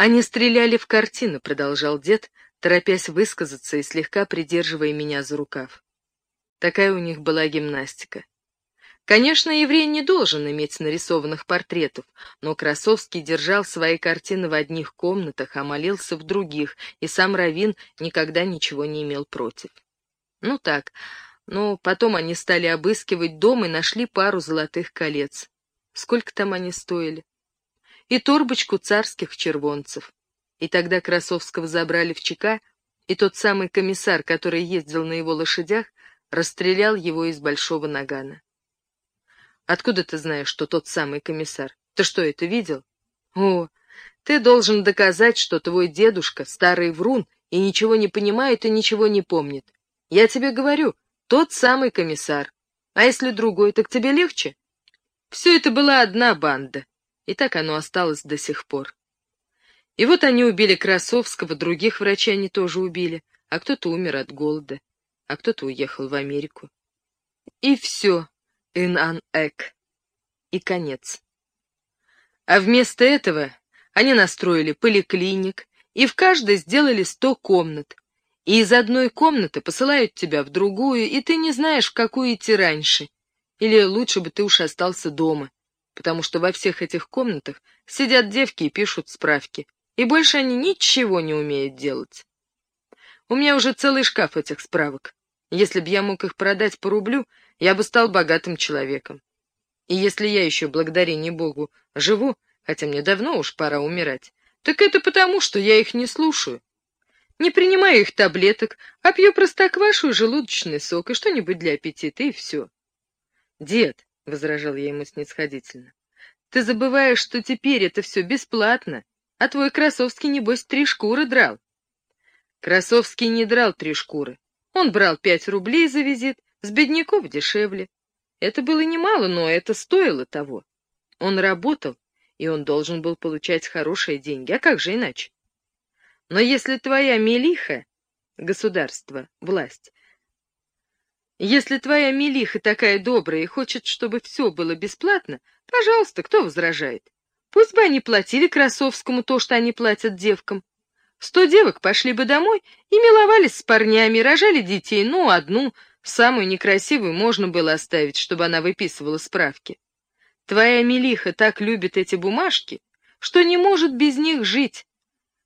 Они стреляли в картины, продолжал дед, торопясь высказаться и слегка придерживая меня за рукав. Такая у них была гимнастика. Конечно, еврей не должен иметь нарисованных портретов, но Красовский держал свои картины в одних комнатах, а молился в других, и сам Равин никогда ничего не имел против. Ну так, но потом они стали обыскивать дом и нашли пару золотых колец. Сколько там они стоили? И торбочку царских червонцев. И тогда Красовского забрали в ЧК, и тот самый комиссар, который ездил на его лошадях, расстрелял его из большого нагана. Откуда ты знаешь, что тот самый комиссар? Ты что, это видел? О, ты должен доказать, что твой дедушка старый врун и ничего не понимает и ничего не помнит. Я тебе говорю, тот самый комиссар. А если другой, так тебе легче? Все это была одна банда, и так оно осталось до сих пор. И вот они убили Красовского, других врачей они тоже убили, а кто-то умер от голода, а кто-то уехал в Америку. И все, ин-ан-эк. И конец. А вместо этого они настроили поликлиник, и в каждой сделали сто комнат, и из одной комнаты посылают тебя в другую, и ты не знаешь, в какую идти раньше. Или лучше бы ты уж остался дома, потому что во всех этих комнатах сидят девки и пишут справки, и больше они ничего не умеют делать. У меня уже целый шкаф этих справок. Если б я мог их продать по рублю, я бы стал богатым человеком. И если я еще, благодарение Богу, живу, хотя мне давно уж пора умирать, так это потому, что я их не слушаю. Не принимаю их таблеток, а пью простоквашу и желудочный сок, и что-нибудь для аппетита, и все. Дед, — возражал я ему снисходительно, — ты забываешь, что теперь это все бесплатно, а твой Красовский, небось, три шкуры драл. Красовский не драл три шкуры. Он брал пять рублей за визит, с бедняков дешевле. Это было немало, но это стоило того. Он работал, и он должен был получать хорошие деньги, а как же иначе? Но если твоя милиха, государство, власть, если твоя милиха такая добрая и хочет, чтобы все было бесплатно, пожалуйста, кто возражает? Пусть бы они платили Красовскому то, что они платят девкам. Сто девок пошли бы домой и миловались с парнями, рожали детей, ну, одну, самую некрасивую, можно было оставить, чтобы она выписывала справки. Твоя милиха так любит эти бумажки, что не может без них жить,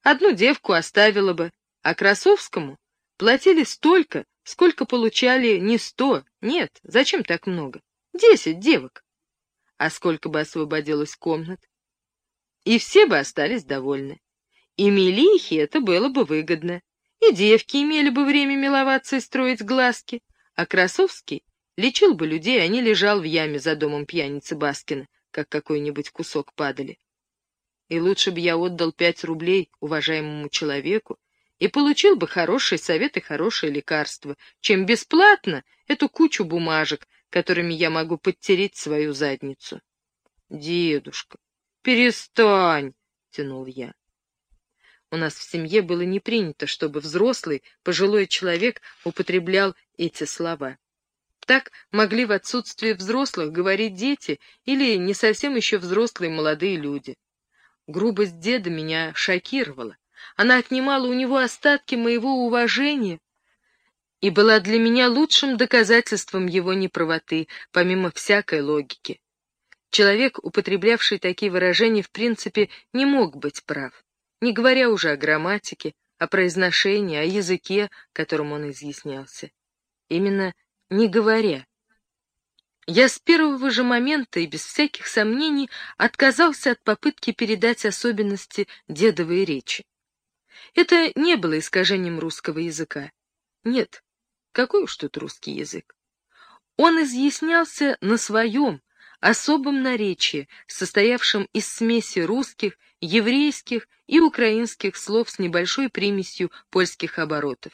Одну девку оставила бы, а Красовскому платили столько, сколько получали не сто, нет, зачем так много? Десять девок. А сколько бы освободилось комнат? И все бы остались довольны. И Мелихе это было бы выгодно. И девки имели бы время миловаться и строить глазки. А Красовский лечил бы людей, они лежал в яме за домом пьяницы Баскина, как какой-нибудь кусок падали. И лучше бы я отдал пять рублей уважаемому человеку и получил бы хороший совет и хорошее лекарство, чем бесплатно эту кучу бумажек, которыми я могу подтереть свою задницу. Дедушка, перестань, тянул я. У нас в семье было не принято, чтобы взрослый, пожилой человек употреблял эти слова. Так могли в отсутствие взрослых говорить дети или не совсем еще взрослые молодые люди. Грубость деда меня шокировала. Она отнимала у него остатки моего уважения и была для меня лучшим доказательством его неправоты, помимо всякой логики. Человек, употреблявший такие выражения, в принципе, не мог быть прав, не говоря уже о грамматике, о произношении, о языке, которым он изъяснялся. Именно не говоря, я с первого же момента и без всяких сомнений отказался от попытки передать особенности дедовой речи. Это не было искажением русского языка. Нет, какой уж тут русский язык. Он изъяснялся на своем, особом наречии, состоявшем из смеси русских, еврейских и украинских слов с небольшой примесью польских оборотов.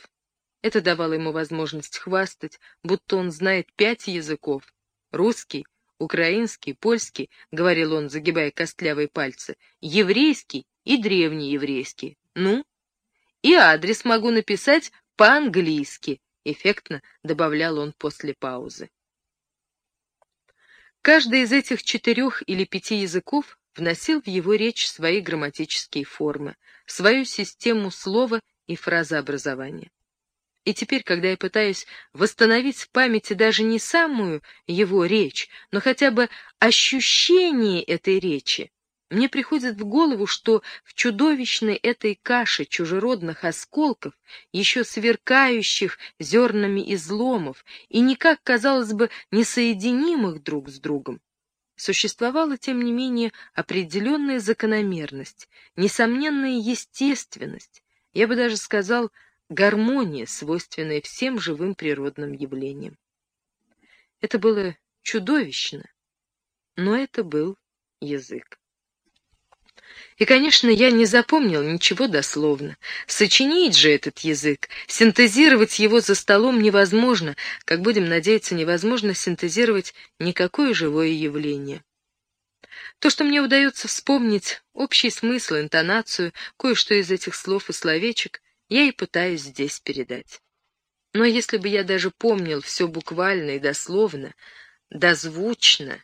Это давало ему возможность хвастать, будто он знает пять языков, Русский, украинский, польский, — говорил он, загибая костлявые пальцы, — еврейский и древнееврейский. Ну? И адрес могу написать по-английски, — эффектно добавлял он после паузы. Каждый из этих четырех или пяти языков вносил в его речь свои грамматические формы, свою систему слова и фразообразования. И теперь, когда я пытаюсь восстановить в памяти даже не самую его речь, но хотя бы ощущение этой речи, мне приходит в голову, что в чудовищной этой каше чужеродных осколков, еще сверкающих зернами изломов и никак, казалось бы, несоединимых друг с другом, существовала, тем не менее, определенная закономерность, несомненная естественность, я бы даже сказал, гармония, свойственная всем живым природным явлениям. Это было чудовищно, но это был язык. И, конечно, я не запомнил ничего дословно. Сочинить же этот язык, синтезировать его за столом невозможно, как, будем надеяться, невозможно синтезировать никакое живое явление. То, что мне удается вспомнить, общий смысл, интонацию, кое-что из этих слов и словечек, я и пытаюсь здесь передать. Но если бы я даже помнил все буквально и дословно, дозвучно,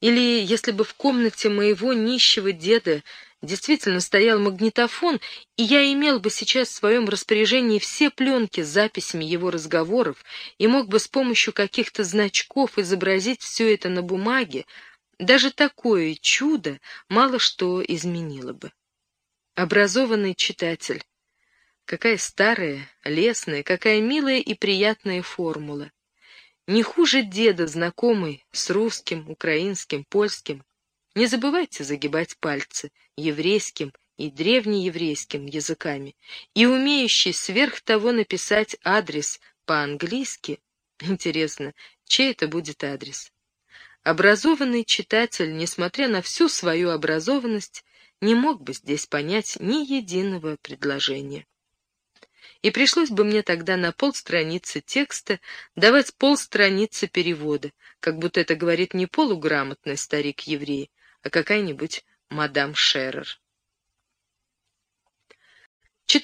или если бы в комнате моего нищего деда действительно стоял магнитофон, и я имел бы сейчас в своем распоряжении все пленки с записями его разговоров и мог бы с помощью каких-то значков изобразить все это на бумаге, даже такое чудо мало что изменило бы. Образованный читатель. Какая старая, лесная, какая милая и приятная формула. Не хуже деда, знакомый с русским, украинским, польским. Не забывайте загибать пальцы еврейским и древнееврейским языками и умеющий сверх того написать адрес по-английски. Интересно, чей это будет адрес? Образованный читатель, несмотря на всю свою образованность, не мог бы здесь понять ни единого предложения. И пришлось бы мне тогда на полстраницы текста давать полстраницы перевода, как будто это говорит не полуграмотный старик-еврей, а какая-нибудь мадам Шерер.